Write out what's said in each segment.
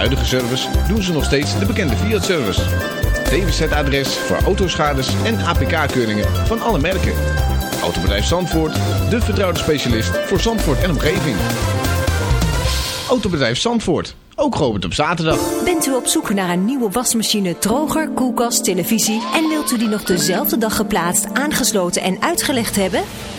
huidige service doen ze nog steeds de bekende Fiat-service. DWZ-adres voor autoschades en APK-keuringen van alle merken. Autobedrijf Zandvoort, de vertrouwde specialist voor Zandvoort en omgeving. Autobedrijf Zandvoort, ook geopend op zaterdag. Bent u op zoek naar een nieuwe wasmachine, droger, koelkast, televisie... en wilt u die nog dezelfde dag geplaatst, aangesloten en uitgelegd hebben?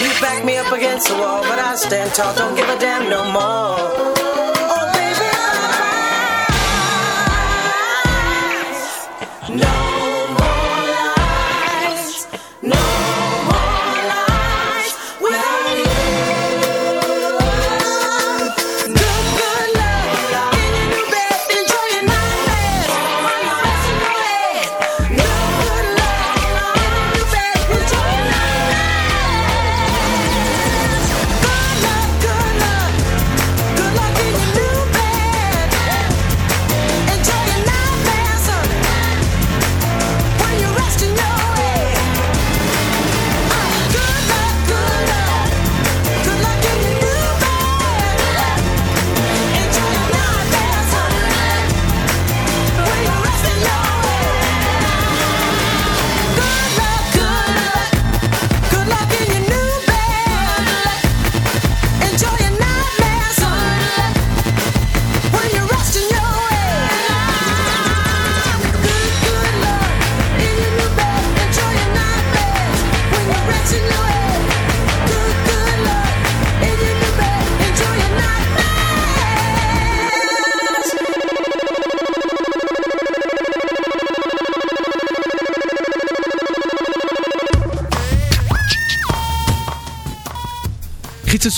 You back me up against the wall, but I stand tall, don't give a damn no more.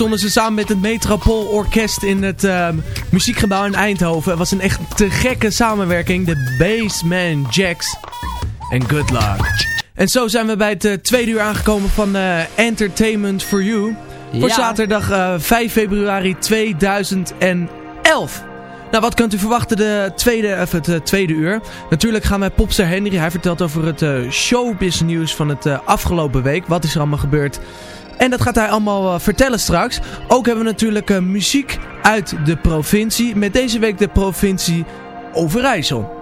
Stonden ze samen met het Metropool Orkest in het uh, muziekgebouw in Eindhoven. Het was een echt te gekke samenwerking. De Bassman Jacks en Good Luck. En zo zijn we bij het uh, tweede uur aangekomen van uh, Entertainment for You. Voor ja. zaterdag 5 februari 2011. Nou, wat kunt u verwachten de tweede, of het uh, tweede uur? Natuurlijk gaan wij Popster Henry. Hij vertelt over het uh, showbiz nieuws van het uh, afgelopen week. Wat is er allemaal gebeurd? En dat gaat hij allemaal vertellen straks. Ook hebben we natuurlijk muziek uit de provincie. Met deze week de provincie Overijssel.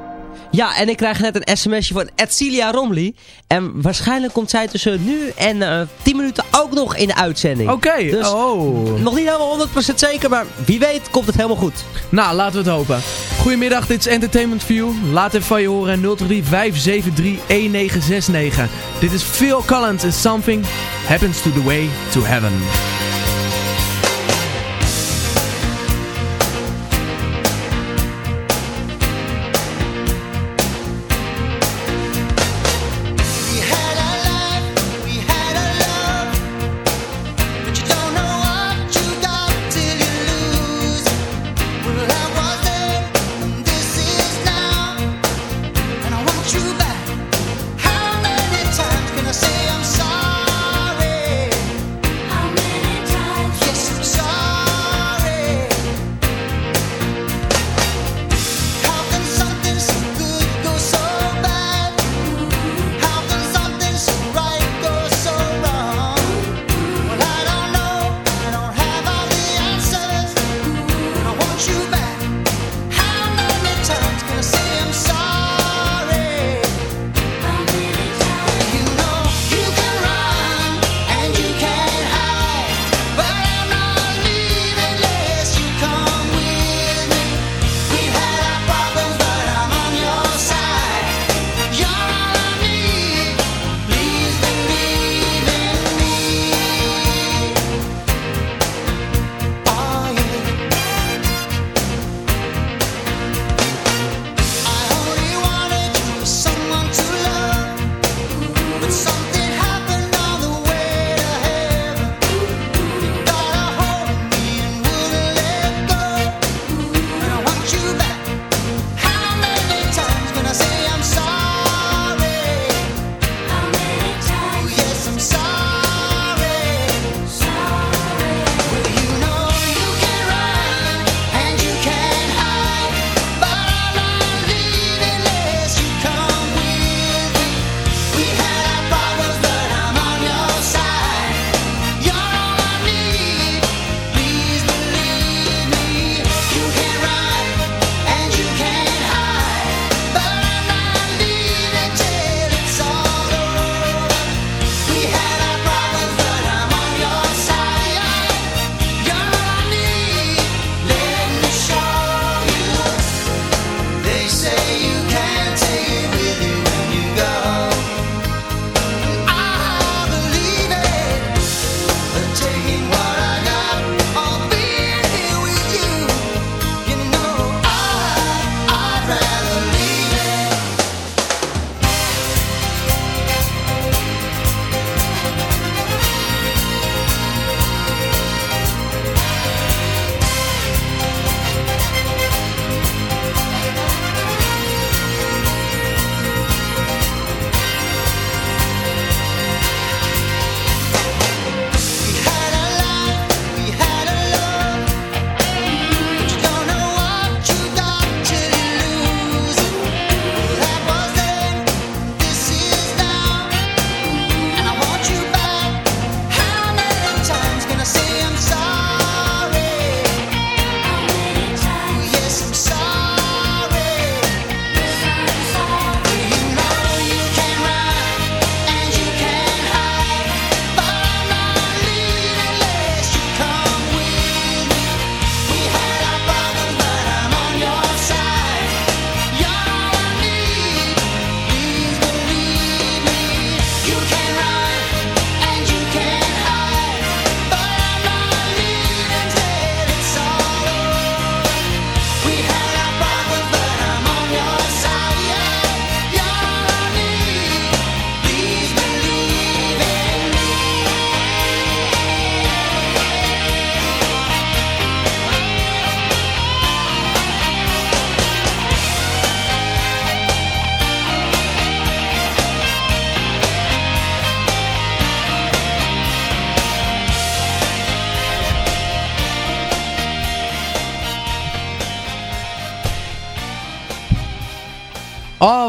Ja, en ik krijg net een sms'je van Edcilia Romley. En waarschijnlijk komt zij tussen nu en uh, 10 minuten ook nog in de uitzending. Oké, okay. dus oh. nog niet helemaal 100% zeker, maar wie weet komt het helemaal goed. Nou, laten we het hopen. Goedemiddag, dit is Entertainment View. Laat even van je horen 035 573 1969. Dit is Phil Collins and Something Happens to the Way to Heaven.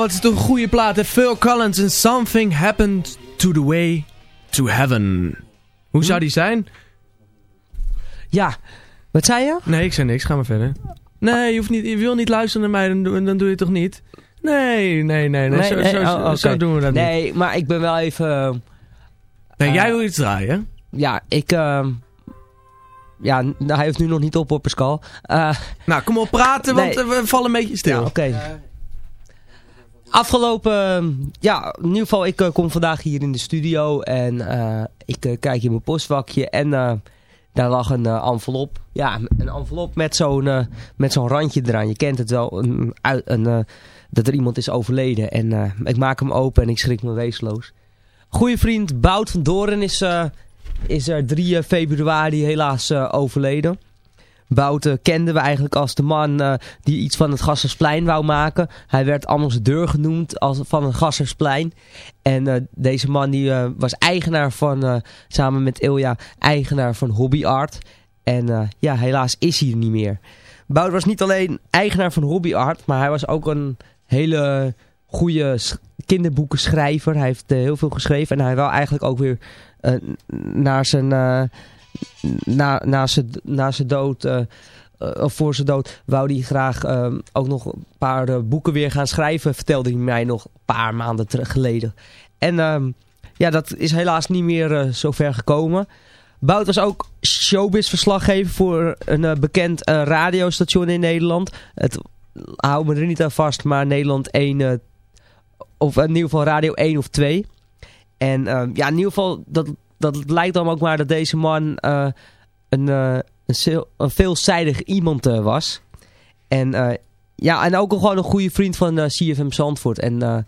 Oh, wat is toch een goede plaat. Hè? Phil Collins en Something Happened to the Way to Heaven. Hoe zou die zijn? Ja, wat zei je? Nee, ik zei niks. Ga maar verder. Nee, je, hoeft niet, je wil niet luisteren naar mij, dan, doe- dan doe je het toch niet? Nee, nee, nee. nee. zo, zo, oh, oké. zo doen we dat niet. Nee, maar ik ben wel even... Nee, jij eh, wil iets draaien? Ja, ik... ehm, ja, hij heeft nu nog niet op, hoor, Pascal. Eh, Nou, kom op praten, want Nee. eh, we vallen een beetje stil. Ja, oké. Afgelopen, ja, in ieder geval, ik eh, kom vandaag hier in de studio en eh, ik eh, kijk in mijn postvakje en daar lag een envelop. Ja, een envelop met zo'n met zo'n randje eraan. Je kent het wel, een, een, dat er iemand is overleden. En ik maak hem open en ik schrik me weesloos. Goeie vriend Bout van Doren is, is er 3 februari helaas overleden. Bouten kenden we eigenlijk als de man eh, die iets van het Gassersplein wou maken. Hij werd ambassadeur genoemd als, van het Gassersplein. En eh, deze man die, eh, was eigenaar van, samen met Ilja, eigenaar van Hobby Art. En ja, helaas is hij er niet meer. Bout was niet alleen eigenaar van Hobby Art, maar hij was ook een hele goede sch- kinderboekenschrijver. Hij heeft heel veel geschreven en hij wil eigenlijk ook weer naar zijn... na, na, zijn, na zijn dood, eh, eh, of voor zijn dood, wou hij graag eh, ook nog een paar boeken weer gaan schrijven, vertelde hij mij nog een paar maanden geleden. En ehm, ja, dat is helaas niet meer zo ver gekomen. Bout was ook showbiz-verslaggever voor een bekend radiostation in Nederland. Het hou me er niet aan vast, maar Nederland 1, eh, of in ieder geval Radio 1 of 2. En ehm, ja, in ieder geval, dat, dat lijkt dan ook maar dat deze man eh, een, eh, een, een veelzijdig iemand eh, was. En ja, en ook gewoon een goede vriend van CFM Zandvoort. En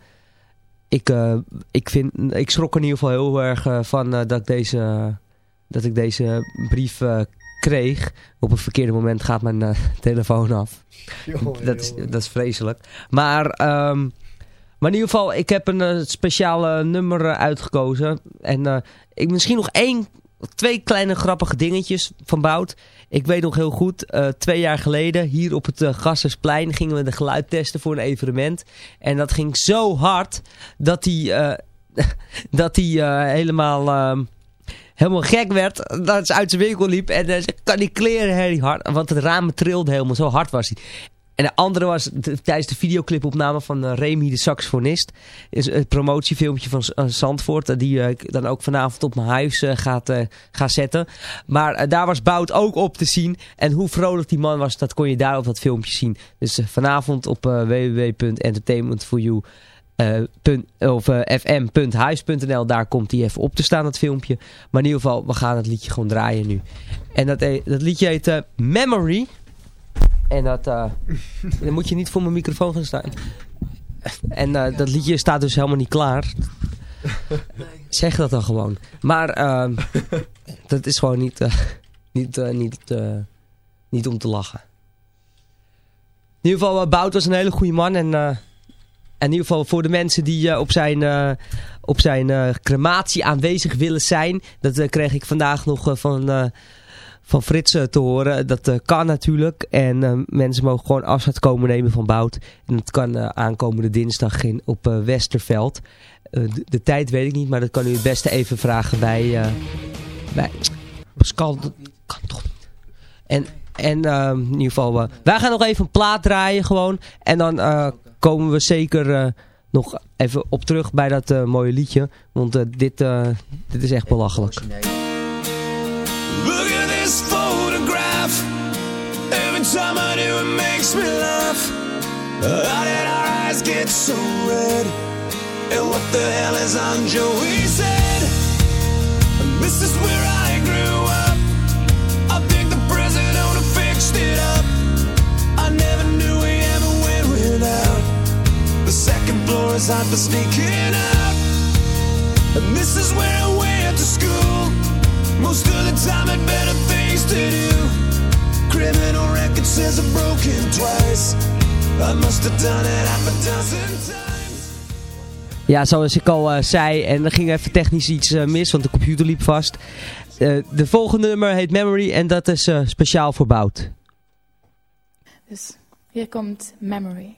ik, ik, vind, ik schrok er in ieder geval heel erg van dat, ik deze, dat ik deze brief kreeg. Op een verkeerde moment gaat mijn telefoon af. dat, is, dat is vreselijk. Maar, ehm, maar in ieder geval, ik heb een eh, speciale nummer eh, uitgekozen. En eh, ik, misschien nog één, twee kleine grappige dingetjes van Bout. Ik weet nog heel goed, twee jaar geleden hier op het Gassersplein gingen we de geluid testen voor een evenement. En dat ging zo hard dat hij dat eh, helemaal... ehm, helemaal gek werd. Dat ze uit zijn winkel liep. En kan die kleren heel hard. Want het raam trilde helemaal. Zo hard was hij. En de andere was de- tijdens de videoclipopname van uh, Remy de saxofonist. Is het promotiefilmpje van uh, Zandvoort. uh, die ik dan ook vanavond op mijn huis gaat, gaat zetten. Maar daar was Bout ook op te zien. En hoe vrolijk die man was, dat kon je daar op dat filmpje zien. Dus vanavond op www.entertainmentforyou of fm.huis.nl, daar komt hij even op te staan, dat filmpje. Maar in ieder geval, we gaan het liedje gewoon draaien nu. En dat, eh, dat liedje heet Memory. En dat, uh, dan moet je niet voor mijn microfoon gaan staan. En uh, dat liedje staat dus helemaal niet klaar. Zeg dat dan gewoon. Maar uh, dat is gewoon niet, uh, niet, niet, niet om te lachen. In ieder geval, Bout was een hele goede man. En, en in ieder geval voor de mensen die op zijn, op zijn crematie aanwezig willen zijn. Dat kreeg ik vandaag nog van, van Frits uh, te horen. Dat uh, kan natuurlijk. En uh, mensen mogen gewoon afscheid komen nemen van Bout. En dat kan aankomende dinsdag in, op Westerveld. De, de, tijd weet ik niet, maar dat kan u het beste even vragen bij... Bij Pascal, dat kan toch niet. En, en uh, in ieder geval, wij gaan nog even een plaat draaien gewoon. En dan komen we zeker nog even op terug bij dat mooie liedje. Want dit, dit is echt belachelijk. Do it makes me laugh. How did our eyes get so red? And what the hell is on Joey's head? And this is where I grew up. I think the president owner fixed it up. I never knew we ever went without. The second floor is hot for sneaking out. And this is where I went to school. Most of the time had better things to do. Criminal record says I'm broken twice. I must have done it half a dozen times. Ja, zoals ik al uh, zei, en er ging even technisch iets uh, mis, want de computer liep vast. Uh, de volgende nummer heet Memory en dat is speciaal voor Bout. Dus hier komt Memory.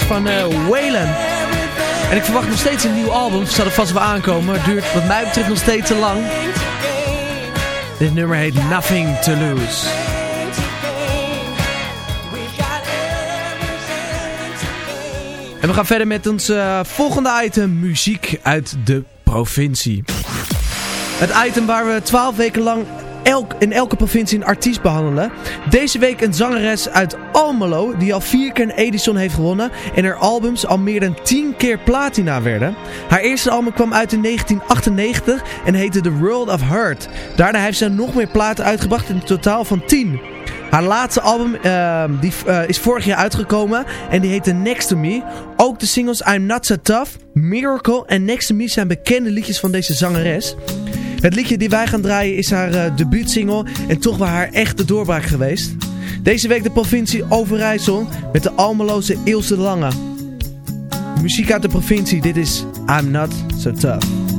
Van eh Waylon. En ik verwacht nog steeds een nieuw album. Zal er vast wel aankomen. Het duurt wat mij betreft nog steeds te lang. Dit nummer heet Nothing to Lose. En we gaan verder met ons eh, volgende item. Muziek uit de provincie. Het item waar we 12 weken lang elk, in elke provincie een artiest behandelen. Deze week een zangeres uit Almelo die al vier keer een Edison heeft gewonnen en haar albums al meer dan 10 keer platina werden. Haar eerste album kwam uit in 1998 en heette The World of Hurt. Daarna heeft ze nog meer platen uitgebracht in totaal van 10. Haar laatste album ehm, die, eh, is vorig jaar uitgekomen en die heette Next to Me. Ook de singles I'm Not So Tough, Miracle en Next to Me zijn bekende liedjes van deze zangeres. Het liedje die wij gaan draaien is haar eh, debuutsingle en toch wel haar echte doorbraak geweest. Deze week de provincie Overijssel met de Almeloze Ilse Lange. Muziek uit de provincie, dit is I'm Not So Tough.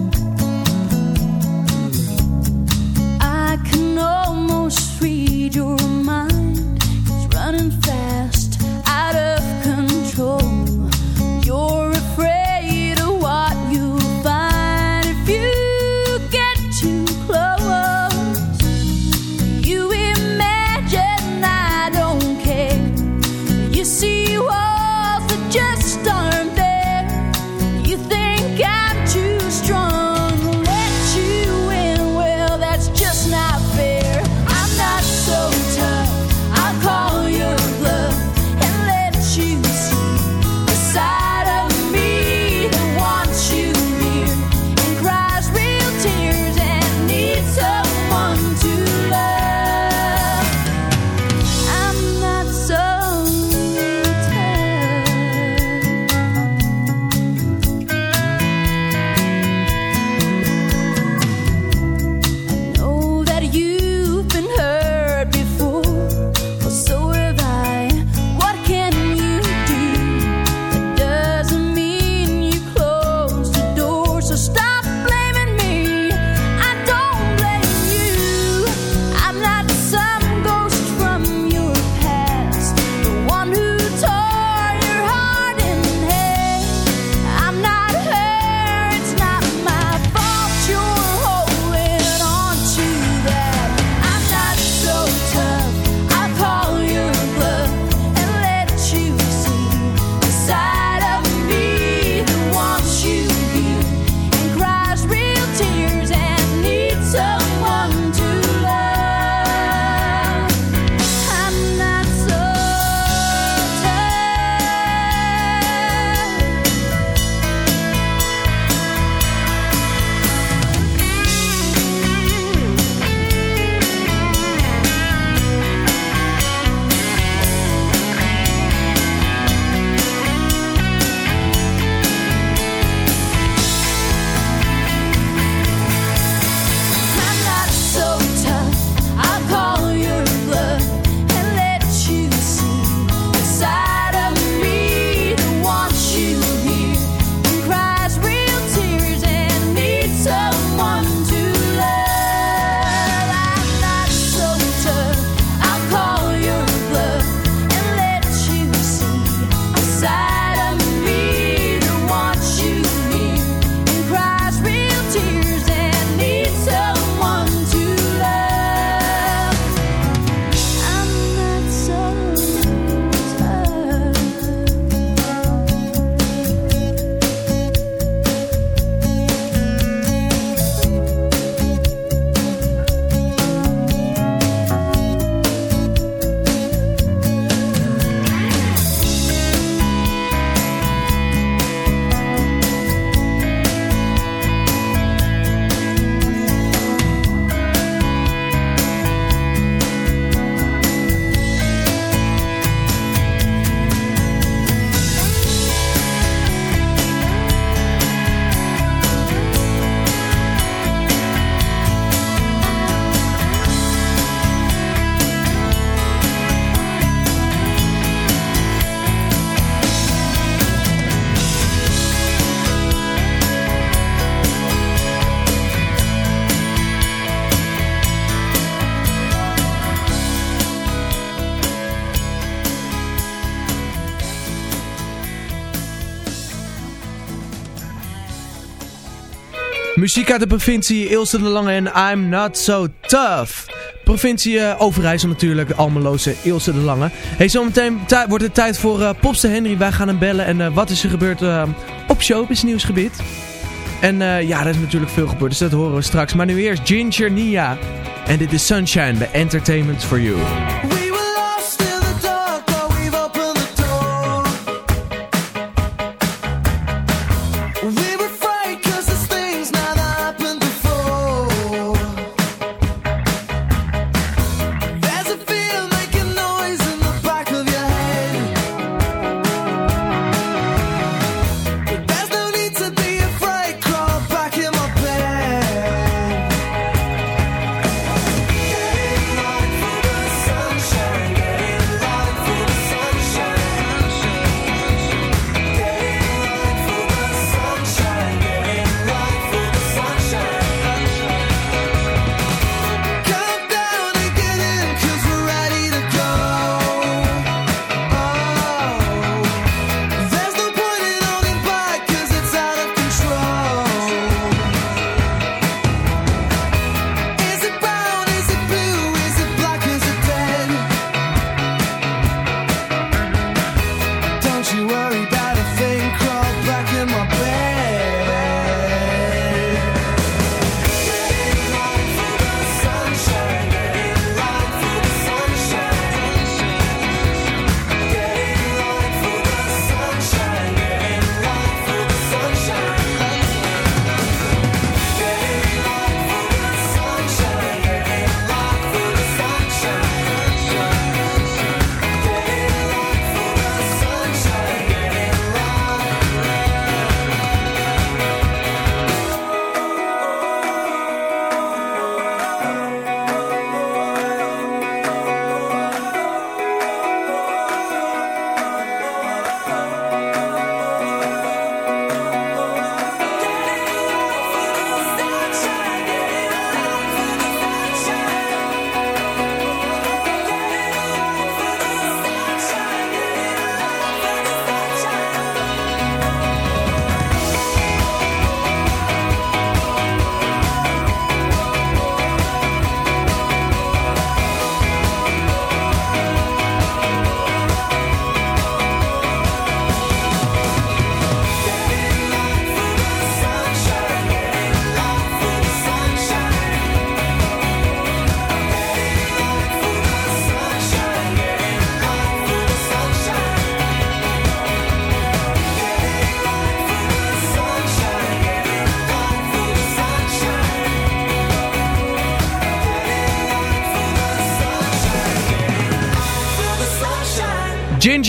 Muziek uit de provincie Ilse de Lange en I'm Not So Tough. Provincie eh, Overijssel natuurlijk, Almeloze Ilse de Lange. Hey, zometeen wordt het tijd voor uh, Henry. Wij gaan hem bellen en eh, wat is er gebeurd uh, op showbiz nieuwsgebied. En ja, er is natuurlijk veel gebeurd, dus dat horen we straks. Maar nu eerst Ginger Nia. En dit is Sunshine bij Entertainment For You.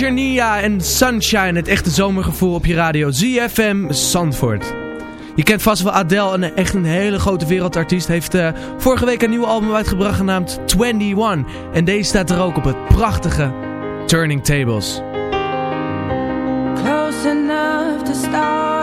Shania en Sunshine, het echte zomergevoel op je radio. ZFM Zandvoort. Je kent vast wel Adele, een, echt een hele grote wereldartiest. Heeft eh, vorige week een nieuw album uitgebracht genaamd 21. En deze staat er ook op het prachtige Turning Tables. Close enough to start.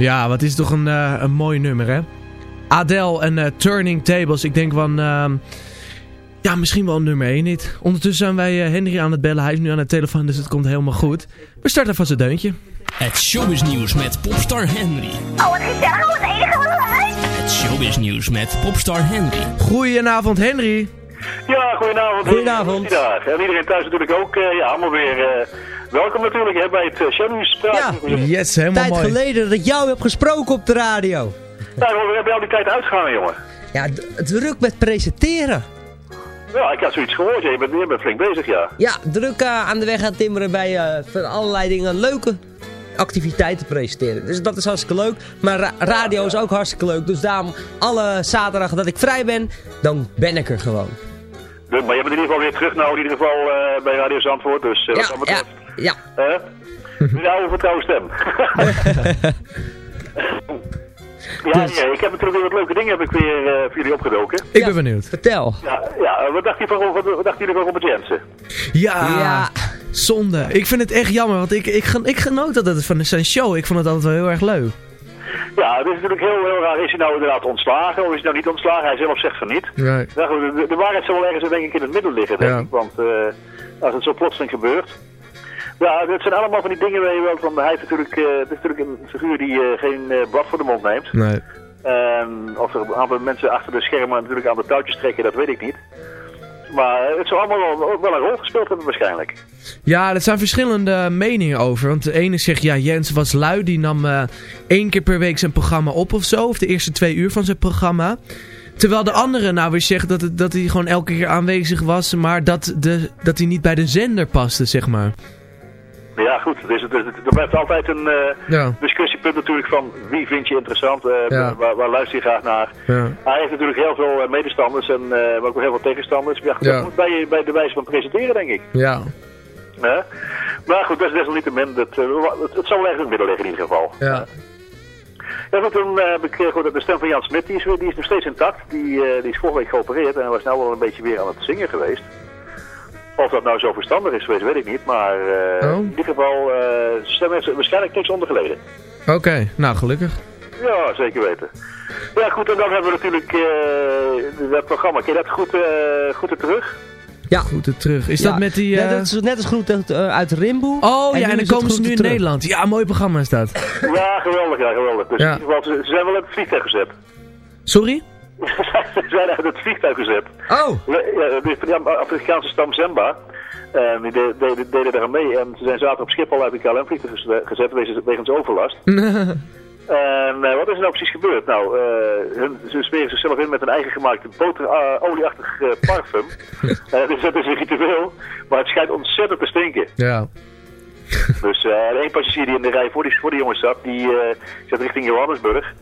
Ja, wat is toch een, eh, een mooi nummer, hè? Adele en eh, Turning Tables. Ik denk van... ehm, ja, misschien wel nummer 1 niet. Ondertussen zijn wij eh, Henry aan het bellen. Hij is nu aan de telefoon, dus het komt helemaal goed. We starten vast het deuntje. Het showbiznieuws met popstar Henry. Oh, wat gezellig, wat enige wat. Het showbiznieuws met popstar Henry. Goedenavond, Henry. Ja, goedenavond. Goedenavond. Goedendag. En iedereen thuis natuurlijk ook. eh, ja, allemaal weer eh, welkom natuurlijk hè, bij het uh, Shownieuws praat. Ja. Yes, helemaal Tijd mooi. geleden dat ik jou heb gesproken op de radio. Nou, we hebben al die tijd uitgegaan, jongen. Ja, druk met presenteren. Ja, ik had zoiets gehoord. Ja, je, bent, je bent flink bezig, ja. Ja, druk eh, aan de weg aan timmeren bij eh, van allerlei dingen leuke activiteiten presenteren. Dus dat is hartstikke leuk. Maar ra- radio is ook hartstikke leuk. Dus daarom alle zaterdag dat ik vrij ben, dan ben ik er gewoon. Maar je bent in ieder geval weer terug nou in ieder geval eh, bij Radio Zandvoort. Dus eh, wat Ja, dat ja, betreft. ja. Hè? Een oude vertrouwde stem. ja, Dus- nee, ik heb natuurlijk weer wat leuke dingen heb ik weer eh, voor jullie opgedoken. Ik Ja. ben benieuwd. Vertel. Ja, ja wat, dacht je van, wat, dachten jullie van Robert Jensen? Ja, Ja. zonde. Ik vind het echt jammer, want ik, ik, gen- ik genoot altijd van zijn show. Ik vond het altijd wel heel erg leuk. Ja, het is natuurlijk heel, heel raar. Is hij nou inderdaad ontslagen of is hij nou niet ontslagen? Hij zelf zegt van niet. Nee. Nou goed, de, de waarheid zal wel ergens denk ik in het midden liggen, denk Ja. ik. Want eh, als het zo plotseling gebeurt. Ja, het zijn allemaal van die dingen waar je wel van. Hij is natuurlijk, eh, het is natuurlijk een figuur die eh, geen eh, blad voor de mond neemt. Nee. En of er een aantal mensen achter de schermen natuurlijk aan de touwtjes trekken, dat weet ik niet. Maar het zal allemaal wel, ook wel een rol gespeeld hebben waarschijnlijk. Ja, er zijn verschillende meningen over. Want de ene zegt, ja, Jens was lui. Die nam één keer per week zijn programma op of zo. Of de eerste twee uur van zijn programma. Terwijl de andere nou weer zegt dat, het, dat hij gewoon elke keer aanwezig was. Maar dat, de, dat hij niet bij de zender paste, zeg maar. Ja, goed. Dus, het- het- er blijft altijd een eh, Ja. discussiepunt natuurlijk van wie vind je interessant, eh, Ja. waar, waar luister je graag naar. Ja. Hij heeft natuurlijk heel veel eh, medestanders en maar ook heel veel tegenstanders. Ja, Ja. Dat moet bij, bij de wijze van presenteren, denk ik. Ja. Maar goed, dat is desalniettemin. Dat, het, het zal wel ergens in het midden liggen in ieder geval. Ja. Ja, goed, toen heb ik eh, goed, de stem van Jan Smit, die is, die is nog steeds intact. Die, die is vorige week geopereerd en hij was nou wel een beetje weer aan het zingen geweest. Of dat nou zo verstandig is geweest, weet ik niet. Maar eh, Oh. in ieder geval, eh zijn stem heeft waarschijnlijk niks onder geleden. Oké, nou gelukkig. Ja, zeker weten. Ja, goed, en dan hebben we natuurlijk eh, dat programma. Ken je dat goed, eh, goed er terug? Ja. Goed er terug. Is Ja, dat met die... ja, eh, dat is net als groet uit, uit Rimboe. Oh ja, en dan komen ze Groeten nu in terug. Nederland. Ja, mooi programma is dat. Ja, geweldig, ja, geweldig. Dus Ja. in ieder geval, ze, ze zijn wel uit het vliegtuig gezet. Sorry? Ze zijn uit het vliegtuig gezet. Oh, Ja, de, Afrikaanse stam Zemba. En die de- de- deden daar mee. En ze zijn zaterdag op Schiphol uit de KLM-vliegtuig geze- gezet wegens, wegens overlast. En eh, wat is er nou precies gebeurd? Nou, eh, hun, ze smeren zichzelf in met een eigen gemaakte boterolieachtig eh, parfum. Eh, dus dat is een ritueel, maar het schijnt ontzettend te stinken. ja. Dus één passagier die in de rij voor die, voor die jongens zat, die zat richting Johannesburg.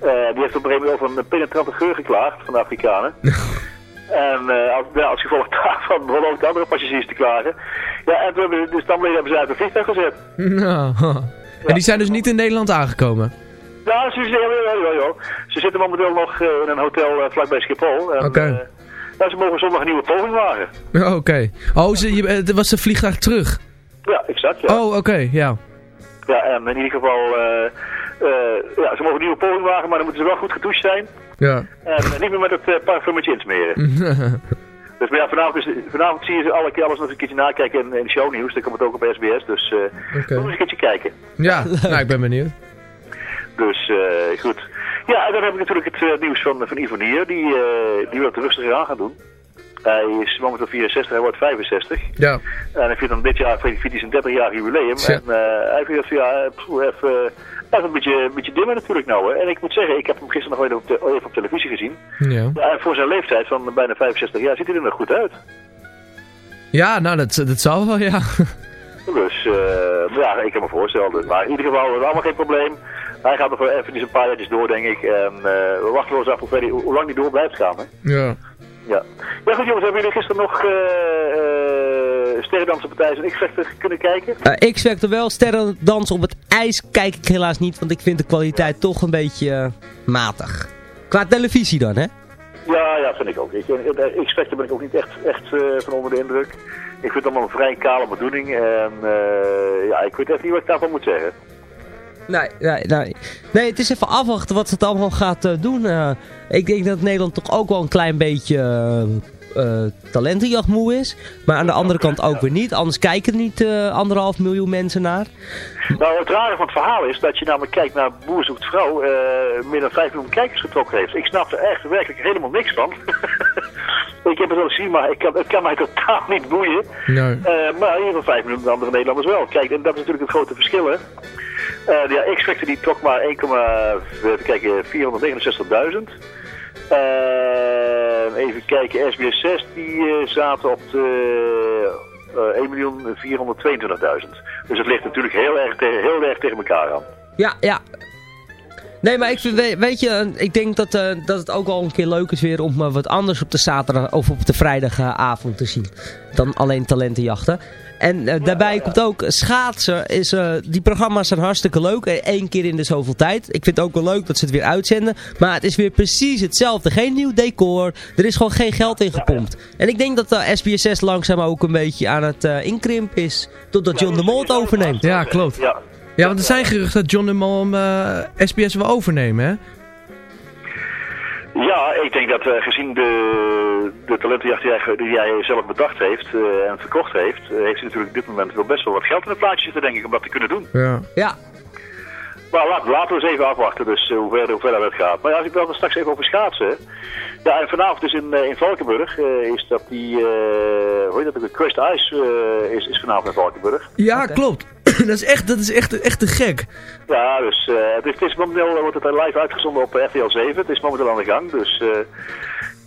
Eh, die heeft op een gegeven moment over een penetrante geur geklaagd van de Afrikanen. en eh, als, ja, als gevolg daarvan begonnen ook de andere passagiers te klagen. Ja, en toen hebben de stamleden hebben ze uit een vliegtuig gezet. Nou, En die zijn dus niet in Nederland aangekomen? Ja, ze, ja, ze zitten momenteel nog eh, in een hotel vlakbij Schiphol. Oké. eh, ja, ze mogen zondag een nieuwe poging wagen. Oké. Oh, ze, je, het was de vliegtuig terug? Ja, exact, ja. Oh, oké, ja. Ja, en in ieder geval, ja, ze mogen een nieuwe poging wagen, maar dan moeten ze wel goed gedoucht zijn. Ja. En eh, niet meer met het uh, parfumetje insmeren. Dus maar ja, vanavond, is, vanavond zie je ze alle keer alles nog een keertje nakijken in, in shownieuws. Dan komt het ook op SBS, dus eh Oké. nog eens een keertje kijken. ja, nou, ik ben benieuwd. Dus eh, goed. Ja, en dan heb ik natuurlijk het eh, nieuws van, van Ivonier. Die, eh, die wil het rustiger aan gaan doen. Hij is momenteel 64, hij wordt 65. Ja. En hij vindt dan dit jaar vindt hij zijn 30-jarig jubileum. Tja. En eh, hij vindt het ja, even, even een beetje, een beetje dimmer natuurlijk nou. Hè. En ik moet zeggen, ik heb hem gisteren nog even op, te- even op televisie gezien. Ja. Ja, en voor zijn leeftijd van bijna 65 jaar ziet hij er nog goed uit. Ja, nou, dat, dat zal wel, ja. Dus eh, ja, ik kan me voorstellen. Dus, maar in ieder geval, dat is allemaal geen probleem. Hij gaat nog even een paar jaartjes door, denk ik. En eh, we wachten wel eens af hoe, die- hoe lang hij door blijft gaan. Hè. Ja. Ja. ja, goed jongens, hebben jullie gisteren nog eh eh sterrendansenpartij en X-Factor kunnen kijken? Eh, ik X-Factor wel, sterrendans op het ijs kijk ik helaas niet, want ik vind de kwaliteit toch een beetje eh, matig. Qua televisie dan, hè? Ja, ja, vind ik ook. Ik, eh, X-Factor ben ik ook niet echt, echt eh, van onder de indruk. Ik vind het allemaal een vrij kale bedoeling. En eh, ja, ik weet echt niet wat ik daarvan moet zeggen. Nee, nee, nee. Nee, het is even afwachten wat het allemaal gaat eh, doen. Eh, ik denk dat Nederland toch ook wel een klein beetje talentenjacht moe is. Maar aan de andere kant ook weer niet. Anders kijken er niet eh, anderhalf miljoen mensen naar. Nou, het rare van het verhaal is dat je namelijk kijkt naar Boer zoekt vrouw, eh, meer dan 5 miljoen kijkers getrokken heeft. Ik snap er echt werkelijk helemaal niks van. ik heb het wel gezien, maar ik kan, het kan mij totaal niet boeien. Nee. Eh, maar in ieder geval 5 miljoen andere Nederlanders wel. Kijk, en dat is natuurlijk het grote verschil, hè. Eh, ja, X-Factor die trok maar 1, even kijken, 469.000. Eh, even kijken, SBS 6 die eh, zaten op de eh 1.422.000. Dus het ligt natuurlijk heel erg, heel erg tegen elkaar aan. Ja, ja. Nee, maar ik vind, we- weet je, ik denk dat, eh, dat het ook wel een keer leuk is weer om eh, wat anders op de zaterdag of op de vrijdagavond te zien. Dan alleen talentenjachten. En eh, daarbij komt ook schaatsen. Is, eh, die programma's zijn hartstikke leuk. Eén keer in de zoveel tijd. Ik vind het ook wel leuk dat ze het weer uitzenden. Maar het is weer precies hetzelfde. Geen nieuw decor. Er is gewoon geen geld in gepompt. En ik denk dat de SBS6 langzaam ook een beetje aan het inkrimpen is. Totdat John de Mol het overneemt. Ja, klopt. Ja, Ja, want er zijn geruchten dat John de Mol hem eh, SBS wil overnemen, hè? Ja, ik denk dat eh, gezien de, de talentenjacht die hij, die hij zelf bedacht heeft eh, en verkocht heeft, heeft hij natuurlijk op dit moment wel best wel wat geld in het plaatje zitten, denk ik, om dat te kunnen doen. Ja. Ja, Maar laten, laten we eens even afwachten, dus hoe ver, hoe ver dat gaat. Maar ja, als ik wel straks even over schaatsen. Ja, en vanavond is in, in Valkenburg, eh, is dat die, eh hoe heet dat ook, Crest Ice eh, is, is vanavond in Valkenburg. Ja, klopt. dat is echt, dat is echt, echt te gek. Ja, dus eh, het, is, het is momenteel eh, wordt het live uitgezonden op eh, RTL 7. Het is momenteel aan de gang, dus eh,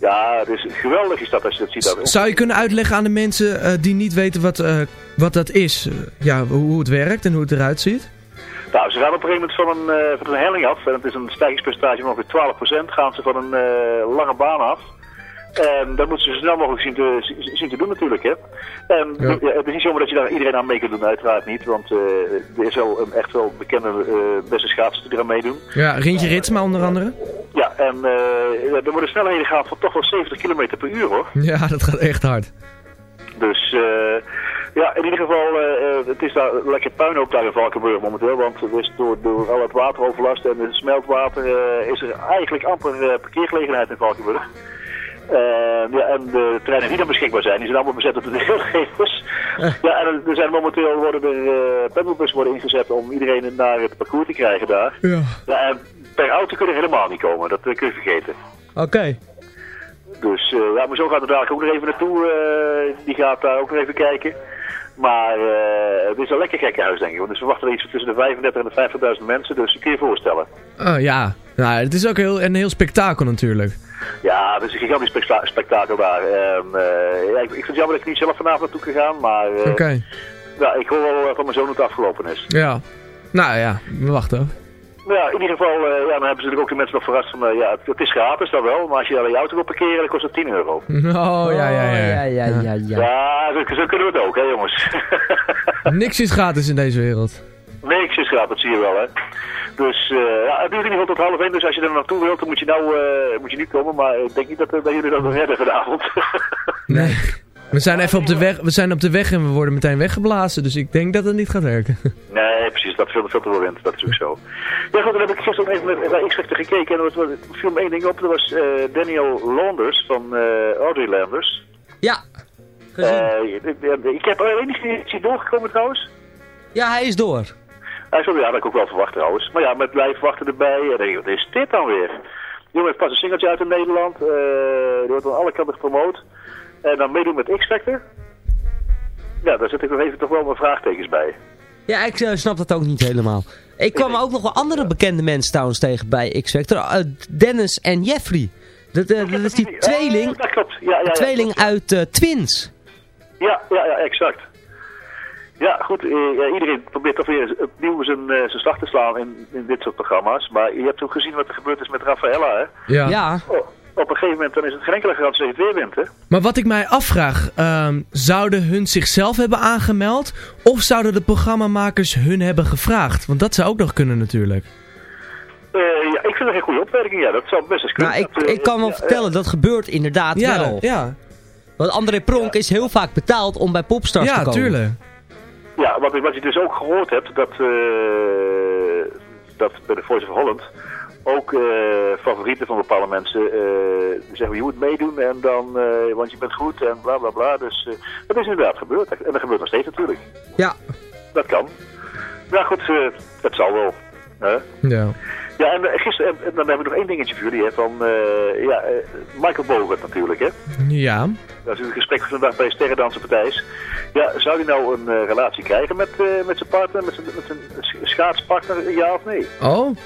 ja, het is geweldig is dat als je dat ziet. Dat Zou je kunnen uitleggen aan de mensen eh, die niet weten wat, eh, wat dat is? eh, ja, hoe het werkt en hoe het eruit ziet? Nou, ze gaan op een gegeven moment van een, eh, van een helling af. En het is een stijgingspercentage van ongeveer 12%. Gaan ze van een eh, lange baan af. En dat moeten ze zo snel mogelijk zien te, zien- zien te doen natuurlijk. Hè. En Ja. ja, het is niet zomaar dat je daar iedereen aan mee kunt doen, uiteraard niet. Want eh, er is wel een echt wel bekende eh, beste schaatsers die eraan meedoen. Ja, Rintje Ritsma onder andere. Ja, en eh, er worden snelheden gehaald van toch wel 70 km per uur hoor. Ja, dat gaat echt hard. Dus eh, ja, in ieder geval, het is daar lekker puinhoop daar in Valkenburg momenteel. Want er is door, door al het wateroverlast en het smeltwater is er eigenlijk amper eh, parkeergelegenheid in Valkenburg. Eh, ja, en de treinen die dan beschikbaar zijn, die zijn allemaal bezet op de deelgevers. Ja, en er- zijn momenteel worden er uh, pendelbussen worden ingezet om iedereen naar het parcours te krijgen daar. Ja. Ja, en per auto kunnen er helemaal niet komen, dat eh, kun je vergeten. oké. Dus eh, ja, mijn zoon gaat er dadelijk ook nog even naartoe. eh, die gaat daar ook nog even kijken. Maar eh, het is een lekker gekkenhuis, denk ik. Want dus we verwachten er iets tussen de 35 en de 50.000 mensen. Dus je kun je je voorstellen. Oh, ja. Nou, het is ook heel, een heel spektakel natuurlijk. Ja, het is een gigantisch spekta- spektakel daar. En, eh, ja, ik, ik vind het jammer dat ik niet zelf vanavond naartoe kan gaan. Maar eh, Oké. ja, ik hoor wel van mijn zoon hoe het afgelopen is. Ja. Nou ja, we wachten. Nou ja, in ieder geval, eh, ja, dan hebben ze natuurlijk ook de mensen nog verrast van, eh, ja, het, het is gratis, dat wel, maar als je daar je auto wil parkeren, dan kost het 10 euro. Oh, ja, ja, ja. ja, ja, ja, ja. Ja, zo, zo kunnen we het ook, hè jongens. Niks is gratis in deze wereld. Niks is gratis, dat zie je wel, hè. Dus eh, ja, het duurt in ieder geval tot half één, dus als je er naartoe wilt, dan moet je nou eh, moet je niet komen, maar ik denk niet dat, dat jullie dat nog redden vanavond. Nee. We zijn even op de weg, we zijn op de weg en we worden meteen weggeblazen, dus ik denk dat het niet gaat werken. Nee, precies. Dat veel, veel te veel wind. Dat is ook zo. Ja goed, dan heb ik gisteren even naar X-Factor gekeken. En er viel me één ding op. Dat was eh, Daniel Launders van eh Audrey Landers. Ja, gezien. Eh, ik- ik heb alleen niet gezien. Is hij doorgekomen trouwens? ja, hij is door. Hij zo, ja, dat had ik ook wel verwacht trouwens. Maar ja, met blijven wachten erbij. En dan denk ik, wat is dit dan weer? Die jongen heeft pas een singeltje uit in Nederland. eh die wordt aan alle kanten gepromoot. En dan meedoen met X-Factor. Ja, daar zit ik nog even toch wel mijn vraagtekens bij. Ja, ik eh, snap dat ook niet helemaal. Ik kwam ook nog wel andere bekende mensen trouwens tegen bij X-Factor. Eh, Dennis en Jeffrey. Dat, eh, dat is die tweeling, Oh, dat klopt. Ja, ja, ja, tweeling klopt. uit Twins. Ja, ja, ja, exact. Ja, goed. ja, iedereen probeert toch weer opnieuw zijn, zijn slag te slaan in, in dit soort programma's. Maar je hebt ook gezien wat er gebeurd is met Rafaella, hè? Ja. Ja. Oh, op een gegeven moment dan is het geen enkele garantie dat je het weer wint, hè? Maar wat ik mij afvraag, ehm, zouden hun zichzelf hebben aangemeld of zouden de programmamakers hun hebben gevraagd? Want dat zou ook nog kunnen natuurlijk. Eh, ja, ik vind het een goede opmerking. Ja, dat zou best eens kunnen. Nou, ik, Dat, eh, ik kan wel ja, vertellen, dat gebeurt inderdaad Ja, wel. ja, Want André Pronk is heel vaak betaald om bij Popstars te ja komen. tuurlijk. Ja, wat, wat je dus ook gehoord hebt, dat, eh, dat bij de Voice of Holland ook eh, favorieten van bepaalde mensen eh, zeggen je moet meedoen en dan, eh, want je bent goed en bla bla bla. Dus dat is inderdaad gebeurd. En dat gebeurt nog steeds natuurlijk. Ja. Dat kan. Ja goed, het zal wel. Hè? Ja. Ja, en gisteren, en, en dan hebben we nog één dingetje voor jullie, hè, van, ja, Michael Bogert natuurlijk, hè. Ja. Dat is een gesprek van vandaag bij Sterrendansen Partijs. Ja, zou hij nou een relatie krijgen met, met zijn partner, met zijn, met zijn sch- schaatspartner, ja of nee? Oh,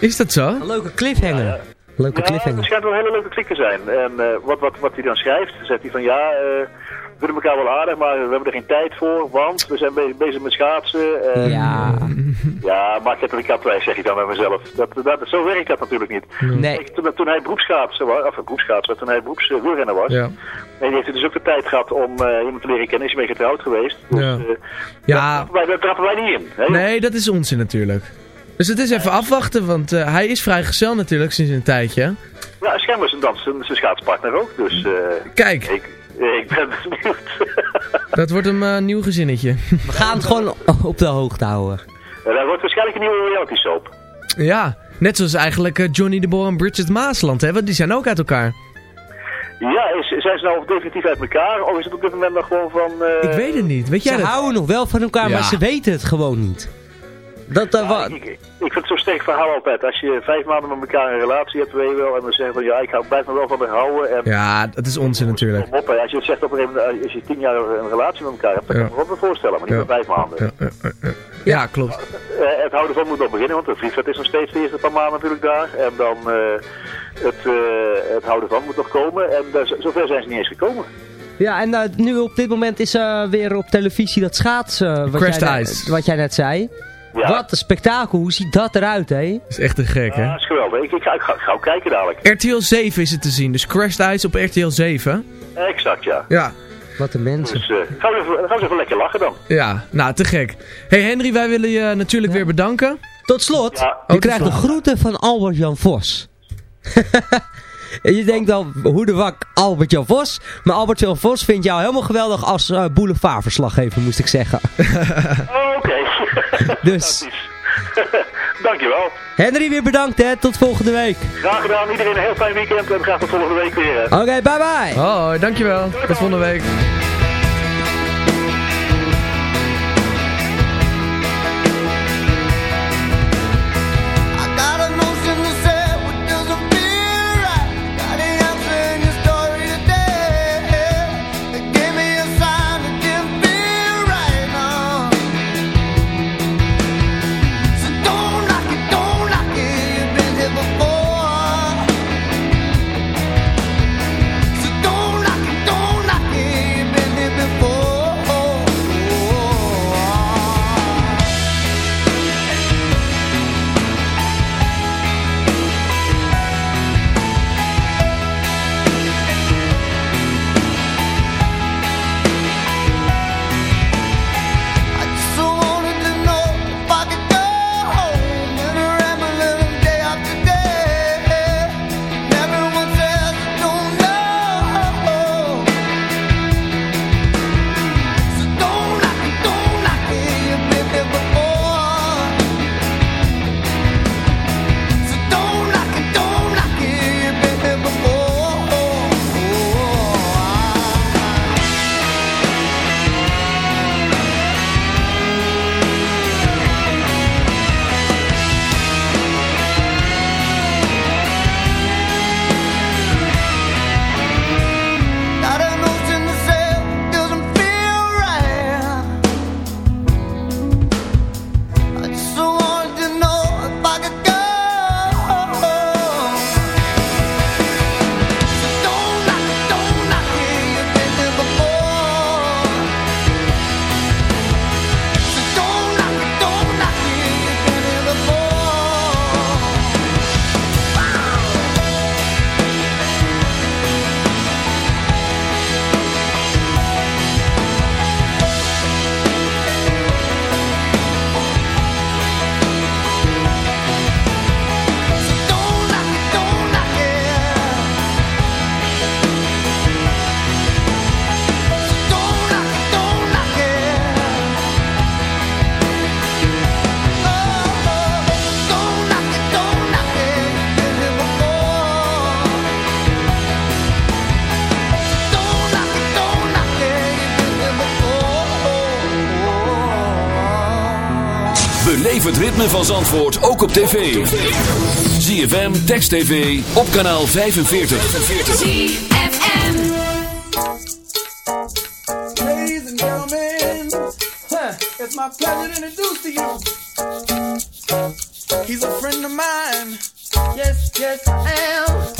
is dat zo? Een leuke cliffhanger. Leuke Ja, cliffhanger. het schijnt wel een hele leuke klik te zijn. En eh, wat, wat, wat hij dan schrijft, zegt hij van ja, eh, we vinden elkaar wel aardig, maar we hebben er geen tijd voor, want we zijn be- bezig met schaatsen. En, Ja. Ja, maak het een kat wijs, zeg ik dan bij mezelf. Dat, dat, zo werkt dat natuurlijk niet. Nee. Toen, toen hij beroepsschaatser was, of beroepsschaatser, toen hij beroepswielrenner was, Ja. en die heeft hij dus ook de tijd gehad om eh, iemand te leren kennen, is hij mee getrouwd geweest. Dus, Ja. eh, Ja, wij, daar trappen wij niet in. Hè? nee, dat is onzin natuurlijk. Dus het is even afwachten, want eh, hij is vrijgezel natuurlijk sinds een tijdje. Ja, schijnbaar is een dans, zijn, zijn schaatspartner ook, dus eh, Kijk, ik, ik ben benieuwd. dat wordt een eh, nieuw gezinnetje. We gaan het gewoon op de hoogte houden. En dat wordt waarschijnlijk een nieuwe reality soap. ja, net zoals eigenlijk eh, Johnny de Boer en Bridget Maasland, hè, want die zijn ook uit elkaar. Ja, is, zijn ze nou definitief uit elkaar, of is het op dit moment nog gewoon van... eh, Ik weet het niet, weet jij Ze dat? houden nog wel van elkaar, Ja. maar ze weten het gewoon niet. Dat, eh, Ik, ik, ik vind het zo'n sterk verhaal altijd. Als je vijf maanden met elkaar een relatie hebt, weet je wel, en dan zeggen van ja, ik hou, blijf me wel van haar houden. En, Ja, dat is onzin natuurlijk. Op, als je het zegt op een gegeven moment, als je tien jaar een relatie met elkaar hebt, dan Ja. kan ik me wel voorstellen, maar niet Ja. met vijf maanden. Ja, ja, ja, ja. ja, klopt. Eh, het houden van moet nog beginnen, want de vriendschap is nog steeds de eerste paar maanden natuurlijk daar. En dan eh, het, eh, het houden van moet nog komen. En zover zijn ze niet eens gekomen. Ja, en nu op dit moment is eh, weer op televisie dat schaatsen. wat, jij Ice. wat jij net zei. Ja, Wat een spektakel, hoe ziet dat eruit, hé? Dat is echt een gek, Ja, hè? dat is geweldig. Ik, ik, ga, ik ga gauw kijken dadelijk. RTL 7 is het te zien, dus Crashed Ice op RTL 7. Exact, ja. Ja, Wat een mensen. Dus eh, gaan, we even, gaan we even lekker lachen dan. ja, nou, te gek. Hey Henry, wij willen je natuurlijk weer bedanken. Tot slot, Ja. je tot krijgt de groeten van Albert-Jan Vos. en je denkt dan, hoe de wak Albert-Jan Vos? Maar Albert-Jan Vos vindt jou helemaal geweldig als eh boulevardverslaggever, moest ik zeggen. Oh, Oké. Dus. Dankjewel. Henry, weer bedankt hè, tot volgende week. Graag gedaan. Iedereen een heel fijn weekend en graag tot volgende week weer. Oké, bye bye. Hoi, dankjewel. Tot volgende week. Ritme van Zandvoort ook op tv. ZFM, Text TV, op kanaal 45. ZFM. Ladies and gentlemen, huh, it's my pleasure to introduce to you. He's a friend of mine. Yes, yes, I am.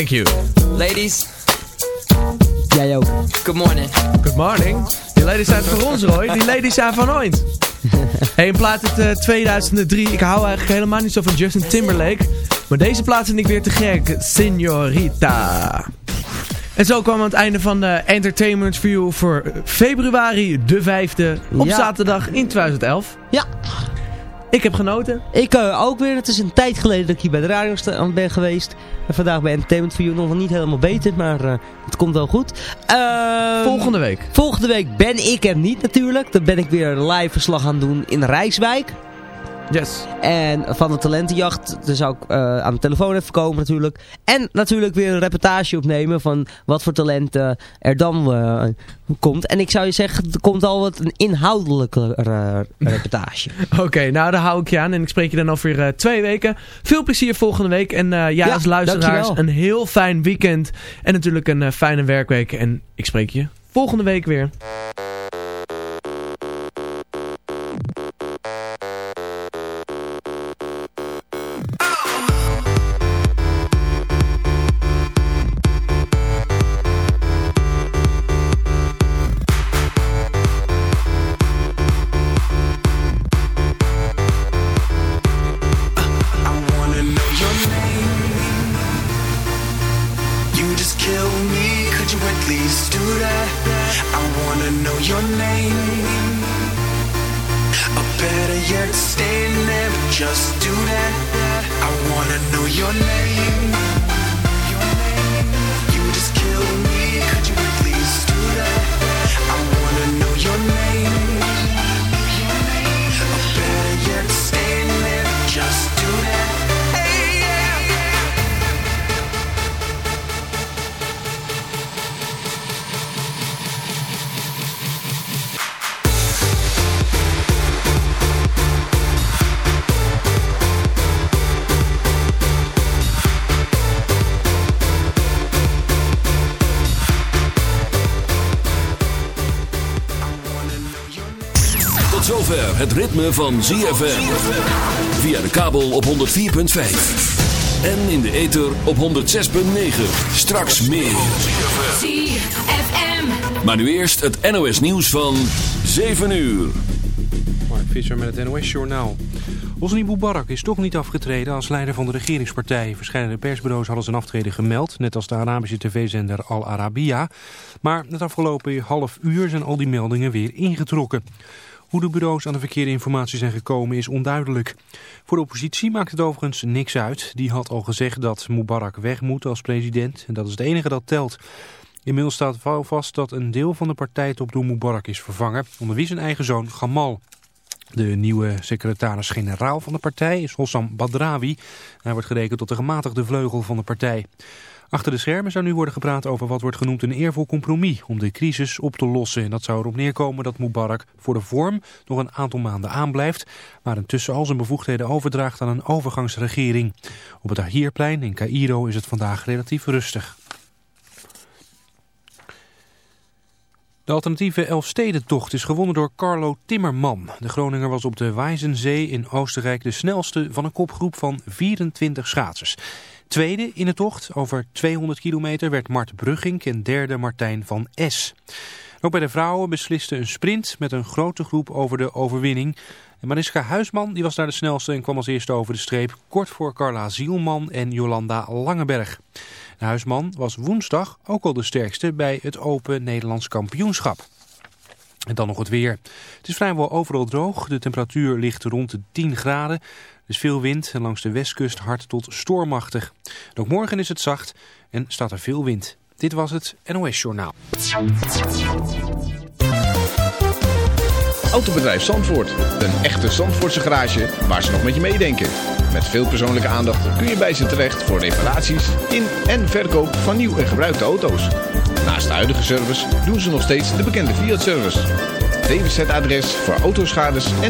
Thank you. Ladies. Jij ook. Good morning. Good morning. Die ladies zijn voor ons, Roy. Die ladies zijn van ooit. hey, een plaat uit eh, 2003. Ik hou eigenlijk helemaal niet zo van Justin Timberlake. Maar deze plaats vind ik weer te gek. Signorita. En zo kwam aan het einde van de Entertainment View voor februari de 5e op Ja. zaterdag in 2011. Ja. Ik heb genoten. Ik eh, ook weer. Het is een tijd geleden dat ik hier bij de radio ben geweest. En vandaag bij Entertainment for You nog niet helemaal beter, maar eh, het komt wel goed. Ehm, Volgende week. Volgende week ben ik er niet natuurlijk. Dan ben ik weer live verslag aan doen in Rijswijk. Yes. En van de talentenjacht, daar zou ik eh, aan de telefoon even komen natuurlijk. En natuurlijk weer een reportage opnemen van wat voor talenten er dan eh, komt. En ik zou je zeggen, er komt al wat een inhoudelijke eh, reportage. Oké, nou daar hou ik je aan en ik spreek je dan over eh, twee weken. Veel plezier volgende week en ja, Ja, als luisteraars dankjewel. een heel fijn weekend en natuurlijk een fijne werkweek. En ik spreek je volgende week weer. Ritme van ZFM. Via de kabel op 104.5. En in de ether op 106.9. Straks meer. ZFM. Maar nu eerst het NOS nieuws van 7 uur. Mark Visser met het NOS-journaal. Hosni Mubarak is toch niet afgetreden als leider van de regeringspartij. Verschillende persbureaus hadden zijn aftreden gemeld, net als de Arabische tv-zender Al Arabiya. Maar het afgelopen half uur zijn al die meldingen weer ingetrokken. Hoe de bureaus aan de verkeerde informatie zijn gekomen is onduidelijk. Voor de oppositie maakt het overigens niks uit. Die had al gezegd dat Mubarak weg moet als president en dat is het enige dat telt. Inmiddels staat vast dat een deel van de partij top door Mubarak is vervangen, onder wie zijn eigen zoon Gamal. De nieuwe secretaris-generaal van de partij is Hossam Badrawi. Hij wordt gerekend tot de gematigde vleugel van de partij. Achter de schermen zou nu worden gepraat over wat wordt genoemd een eervol compromis om de crisis op te lossen. En dat zou erop neerkomen dat Mubarak voor de vorm nog een aantal maanden aanblijft, maar intussen al zijn bevoegdheden overdraagt aan een overgangsregering. Op het Tahrirplein in Cairo is het vandaag relatief rustig. De alternatieve Elfstedentocht is gewonnen door Carlo Timmerman. De Groninger was op de Wijzenzee in Oostenrijk de snelste van een kopgroep van 24 schaatsers. Tweede in de tocht, over 200 kilometer, werd Mart Brugging en derde Martijn van S. Ook bij de vrouwen besliste een sprint met een grote groep over de overwinning. En Mariska Huisman die was daar de snelste en kwam als eerste over de streep, kort voor Carla Zielman en Jolanda Langeberg. De Huisman was woensdag ook al de sterkste bij het Open Nederlands kampioenschap. En dan nog het weer. Het is vrijwel overal droog. De temperatuur ligt rond de 10 graden. Er is veel wind en langs de westkust hard tot stormachtig. En ook morgen is het zacht en staat er veel wind. Dit was het NOS Journaal. Autobedrijf Zandvoort. Een echte Zandvoortse garage waar ze nog met je meedenken. Met veel persoonlijke aandacht kun je bij ze terecht voor reparaties in en verkoop van nieuw en gebruikte auto's. Naast de huidige service doen ze nog steeds de bekende Fiat-service. DWZ-adres voor autoschades en